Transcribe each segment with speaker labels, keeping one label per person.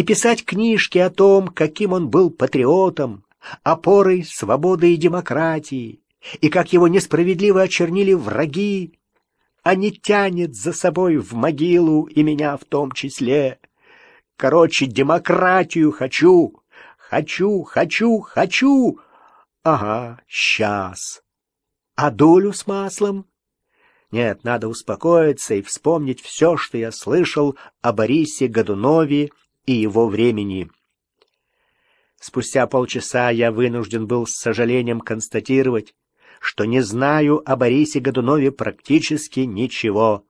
Speaker 1: и писать книжки о том, каким он был патриотом, опорой свободы и демократии, и как его несправедливо очернили враги, а не тянет за собой в могилу и меня в том числе. Короче, демократию хочу, хочу, хочу, хочу. Ага, сейчас. А долю с маслом? Нет, надо успокоиться и вспомнить все, что я слышал о Борисе Годунове и его времени. Спустя полчаса я вынужден был с сожалением констатировать, что не знаю о Борисе Годунове практически ничего.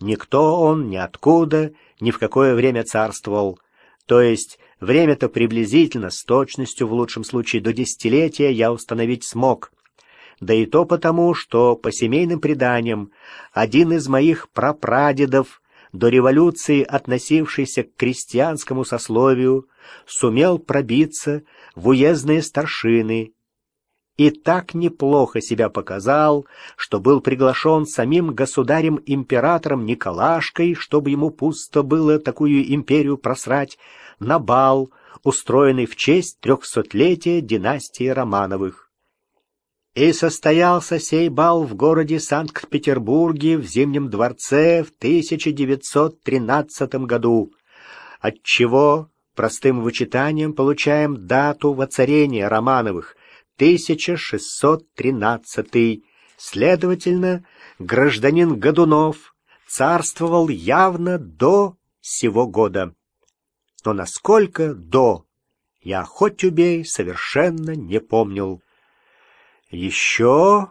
Speaker 1: Никто он, ни откуда, ни в какое время царствовал. То есть время-то приблизительно, с точностью в лучшем случае до десятилетия я установить смог. Да и то потому, что по семейным преданиям один из моих прапрадедов до революции относившийся к крестьянскому сословию, сумел пробиться в уездные старшины и так неплохо себя показал, что был приглашен самим государем-императором Николашкой, чтобы ему пусто было такую империю просрать, на бал, устроенный в честь трехсотлетия династии Романовых. И состоялся сей бал в городе Санкт-Петербурге в Зимнем дворце в 1913 году, отчего простым вычитанием получаем дату воцарения Романовых 1613. Следовательно, гражданин Годунов царствовал явно до сего года. Но насколько до, я хоть убей совершенно не помнил. Еще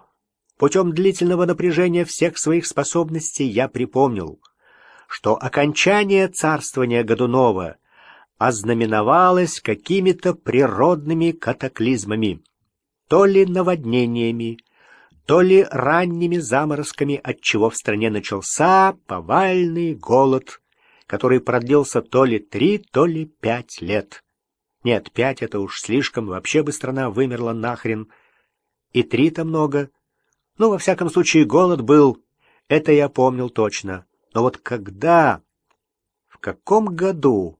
Speaker 1: путем длительного напряжения всех своих способностей я припомнил, что окончание царствования Годунова ознаменовалось какими-то природными катаклизмами, то ли наводнениями, то ли ранними заморозками, отчего в стране начался повальный голод, который продлился то ли три, то ли пять лет. Нет, пять — это уж слишком, вообще бы страна вымерла нахрен — и три-то много. Ну, во всяком случае, голод был, это я помнил точно. Но вот когда, в каком году,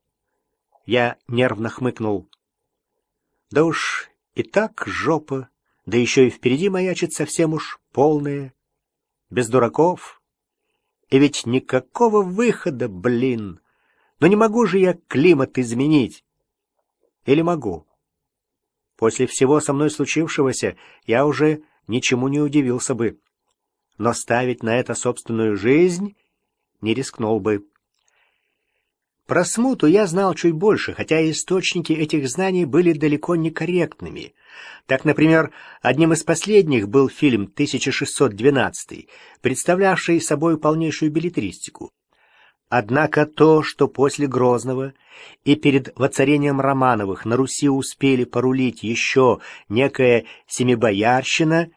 Speaker 1: я нервно хмыкнул. Да уж и так жопа, да еще и впереди маячит совсем уж полная, без дураков. И ведь никакого выхода, блин. Но не могу же я климат изменить. Или могу? После всего со мной случившегося я уже ничему не удивился бы. Но ставить на это собственную жизнь не рискнул бы. Про смуту я знал чуть больше, хотя источники этих знаний были далеко не корректными. Так, например, одним из последних был фильм «1612», представлявший собой полнейшую билетристику. Однако то, что после Грозного и перед воцарением Романовых на Руси успели порулить еще некая семибоярщина,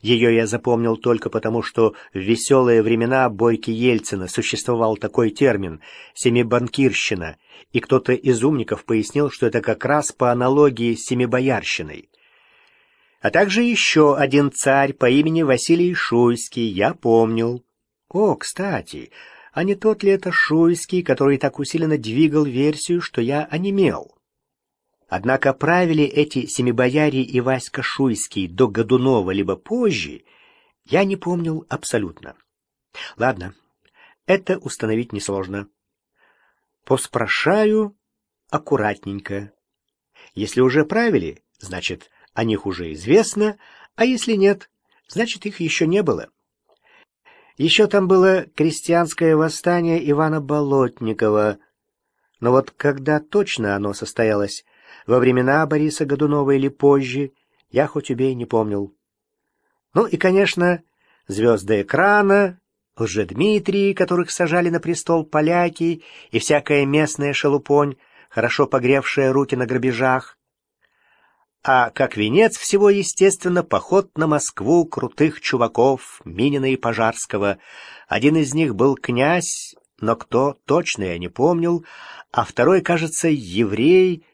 Speaker 1: ее я запомнил только потому, что в веселые времена Бойки Ельцина существовал такой термин «семибанкирщина», и кто-то из умников пояснил, что это как раз по аналогии с семибоярщиной. А также еще один царь по имени Василий Шуйский я помнил. О, кстати, а не тот ли это Шуйский, который так усиленно двигал версию, что я онемел? Однако правили эти семибояре и Васька Шуйский до Годунова либо позже, я не помнил абсолютно. Ладно, это установить несложно. Поспрашаю аккуратненько. Если уже правили, значит, о них уже известно, а если нет, значит, их еще не было. Еще там было крестьянское восстание Ивана Болотникова. Но вот когда точно оно состоялось, во времена Бориса Годунова или позже, я хоть убей не помнил. Ну и, конечно, звезды экрана, лжедмитрии, которых сажали на престол поляки, и всякая местная шелупонь, хорошо погревшая руки на грабежах, а как венец всего, естественно, поход на Москву крутых чуваков Минина и Пожарского. Один из них был князь, но кто, точно я не помнил, а второй, кажется, еврей,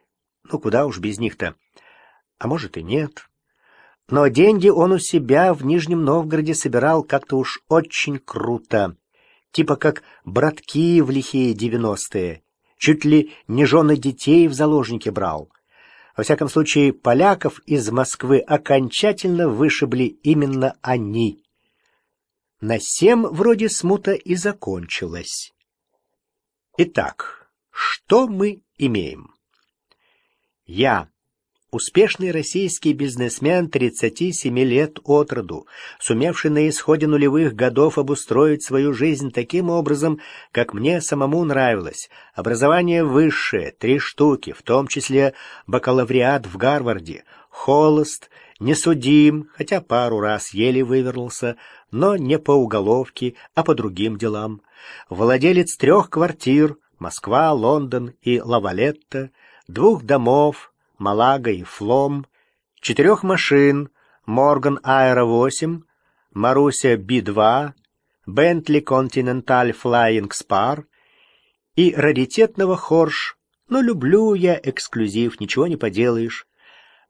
Speaker 1: ну куда уж без них-то. А может и нет. Но деньги он у себя в Нижнем Новгороде собирал как-то уж очень круто. Типа как братки в лихие девяностые. чуть ли не жены детей в заложники брал. Во всяком случае, поляков из Москвы окончательно вышибли именно они. На сем вроде смута и закончилась. Итак, что мы имеем? Я Успешный российский бизнесмен 37 лет от роду, сумевший на исходе нулевых годов обустроить свою жизнь таким образом, как мне самому нравилось. Образование высшее, три штуки, в том числе бакалавриат в Гарварде, холост, не судим, хотя пару раз еле вывернулся, но не по уголовке, а по другим делам. Владелец трех квартир, Москва, Лондон и Лавалетта, двух домов, Малага и Флом, четырех машин Морган Аэро-8, Маруся Би-2, Бентли Континенталь Флайинг Спар и раритетного Хорш, но люблю я эксклюзив, ничего не поделаешь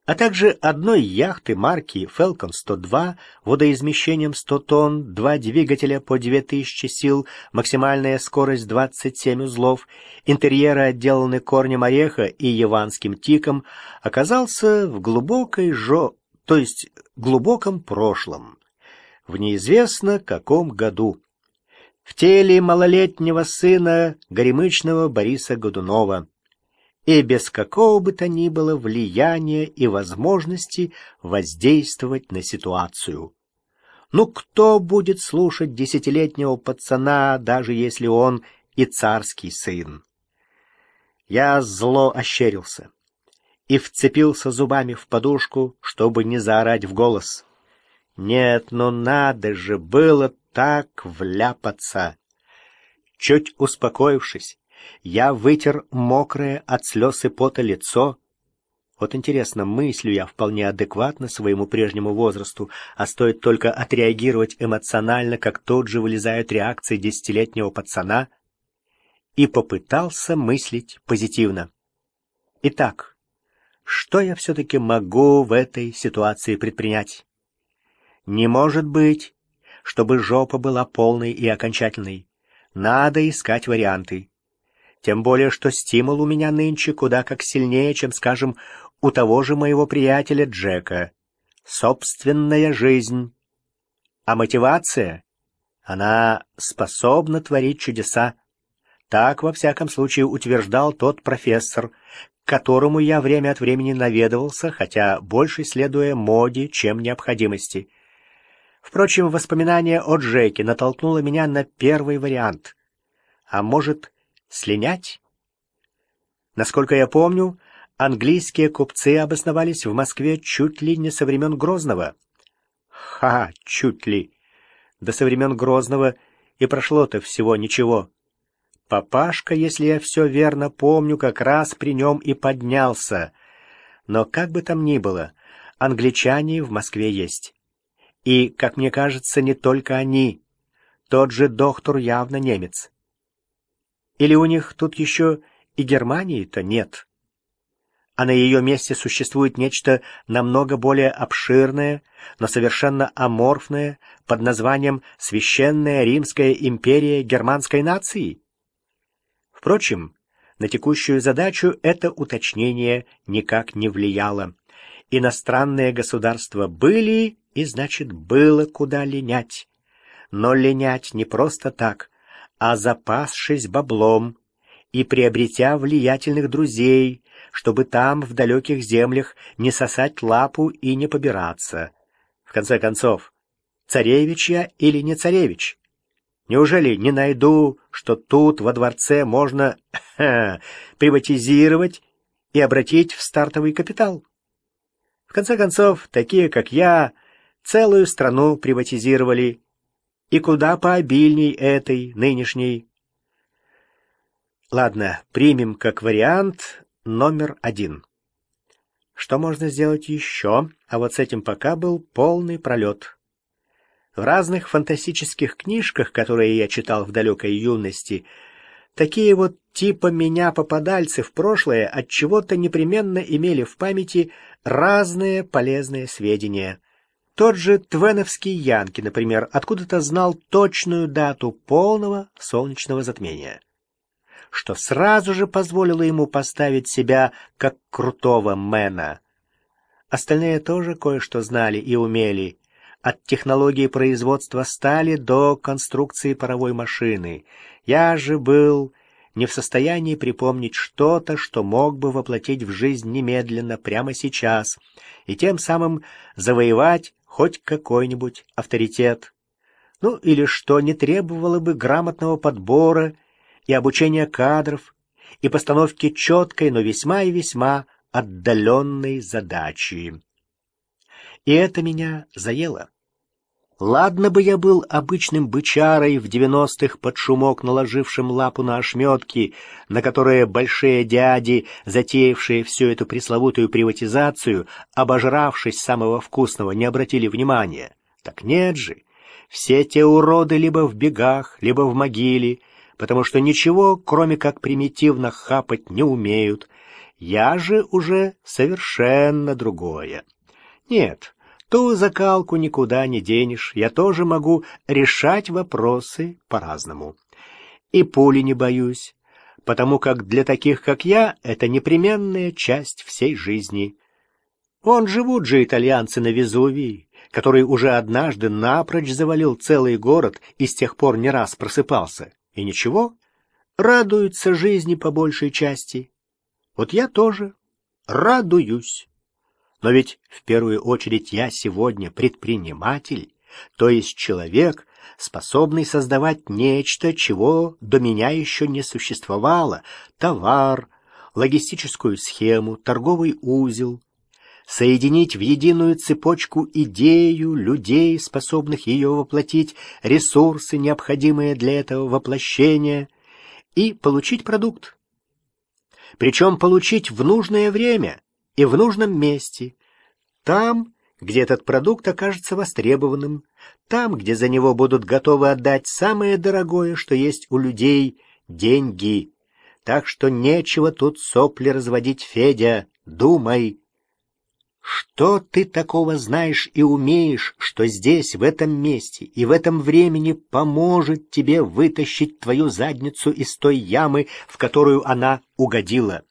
Speaker 1: а также одной яхты марки Falcon 102 водоизмещением 100 тонн, два двигателя по 2000 сил, максимальная скорость 27 узлов, интерьеры отделаны корнем ореха и яванским тиком, оказался в глубокой жо... то есть глубоком прошлом, в неизвестно каком году. В теле малолетнего сына горемычного Бориса Годунова и без какого бы то ни было влияния и возможности воздействовать на ситуацию. Ну кто будет слушать десятилетнего пацана, даже если он и царский сын? Я зло ощерился и вцепился зубами в подушку, чтобы не заорать в голос. Нет, ну надо же было так вляпаться. Чуть успокоившись, я вытер мокрое от слез и пота лицо. Вот интересно, мыслю я вполне адекватно своему прежнему возрасту, а стоит только отреагировать эмоционально, как тот же вылезают реакции десятилетнего пацана, и попытался мыслить позитивно. Итак, что я все-таки могу в этой ситуации предпринять? Не может быть, чтобы жопа была полной и окончательной. Надо искать варианты. Тем более, что стимул у меня нынче куда как сильнее, чем, скажем, у того же моего приятеля Джека. Собственная жизнь. А мотивация? Она способна творить чудеса. Так, во всяком случае, утверждал тот профессор, к которому я время от времени наведывался, хотя больше следуя моде, чем необходимости. Впрочем, воспоминание о Джеке натолкнуло меня на первый вариант. А может, слинять? Насколько я помню, английские купцы обосновались в Москве чуть ли не со времен Грозного. Ха, чуть ли. До со времен Грозного и прошло-то всего ничего. Папашка, если я все верно помню, как раз при нем и поднялся. Но как бы там ни было, англичане в Москве есть. И, как мне кажется, не только они. Тот же доктор явно немец. Или у них тут еще и Германии-то нет? А на ее месте существует нечто намного более обширное, но совершенно аморфное, под названием «Священная Римская империя германской нации». Впрочем, на текущую задачу это уточнение никак не влияло. Иностранные государства были, и значит было куда линять. Но линять не просто так, а запасшись баблом и приобретя влиятельных друзей, чтобы там, в далеких землях, не сосать лапу и не побираться. В конце концов, царевич я или не царевич? Неужели не найду, что тут, во дворце, можно приватизировать и обратить в стартовый капитал? В конце концов, такие, как я, целую страну приватизировали и куда пообильней этой, нынешней. Ладно, примем как вариант номер один. Что можно сделать еще? А вот с этим пока был полный пролет. В разных фантастических книжках, которые я читал в далекой юности, такие вот типа меня попадальцы в прошлое от чего-то непременно имели в памяти разные полезные сведения. Тот же Твеновский Янки, например, откуда-то знал точную дату полного солнечного затмения. что сразу же позволило ему поставить себя как крутого мэна. Остальные тоже кое-что знали и умели. От технологии производства стали до конструкции паровой машины. Я же был не в состоянии припомнить что-то, что мог бы воплотить в жизнь немедленно, прямо сейчас, и тем самым завоевать хоть какой-нибудь авторитет. Ну, или что не требовало бы грамотного подбора и обучения кадров, и постановки четкой, но весьма и весьма отдаленной задачи. И это меня заело. Ладно бы я был обычным бычарой в девяностых под шумок, наложившим лапу на ошметки, на которые большие дяди, затеявшие всю эту пресловутую приватизацию, обожравшись самого вкусного, не обратили внимания. Так нет же, все те уроды либо в бегах, либо в могиле, потому что ничего, кроме как примитивно хапать, не умеют. Я же уже совершенно другое. Нет, Ту закалку никуда не денешь, я тоже могу решать вопросы по-разному. И пули не боюсь, потому как для таких, как я, это непременная часть всей жизни. Вон живут же итальянцы на Везувии, который уже однажды напрочь завалил целый город и с тех пор не раз просыпался. И ничего, радуются жизни по большей части. Вот я тоже радуюсь. Но ведь в первую очередь я сегодня предприниматель, то есть человек, способный создавать нечто, чего до меня еще не существовало, товар, логистическую схему, торговый узел, соединить в единую цепочку идею людей, способных ее воплотить, ресурсы, необходимые для этого воплощения, и получить продукт. Причем получить в нужное время, и в нужном месте, там, где этот продукт окажется востребованным, там, где за него будут готовы отдать самое дорогое, что есть у людей — деньги. Так что нечего тут сопли разводить, Федя, думай. Что ты такого знаешь и умеешь, что здесь, в этом месте и в этом времени поможет тебе вытащить твою задницу из той ямы, в которую она угодила?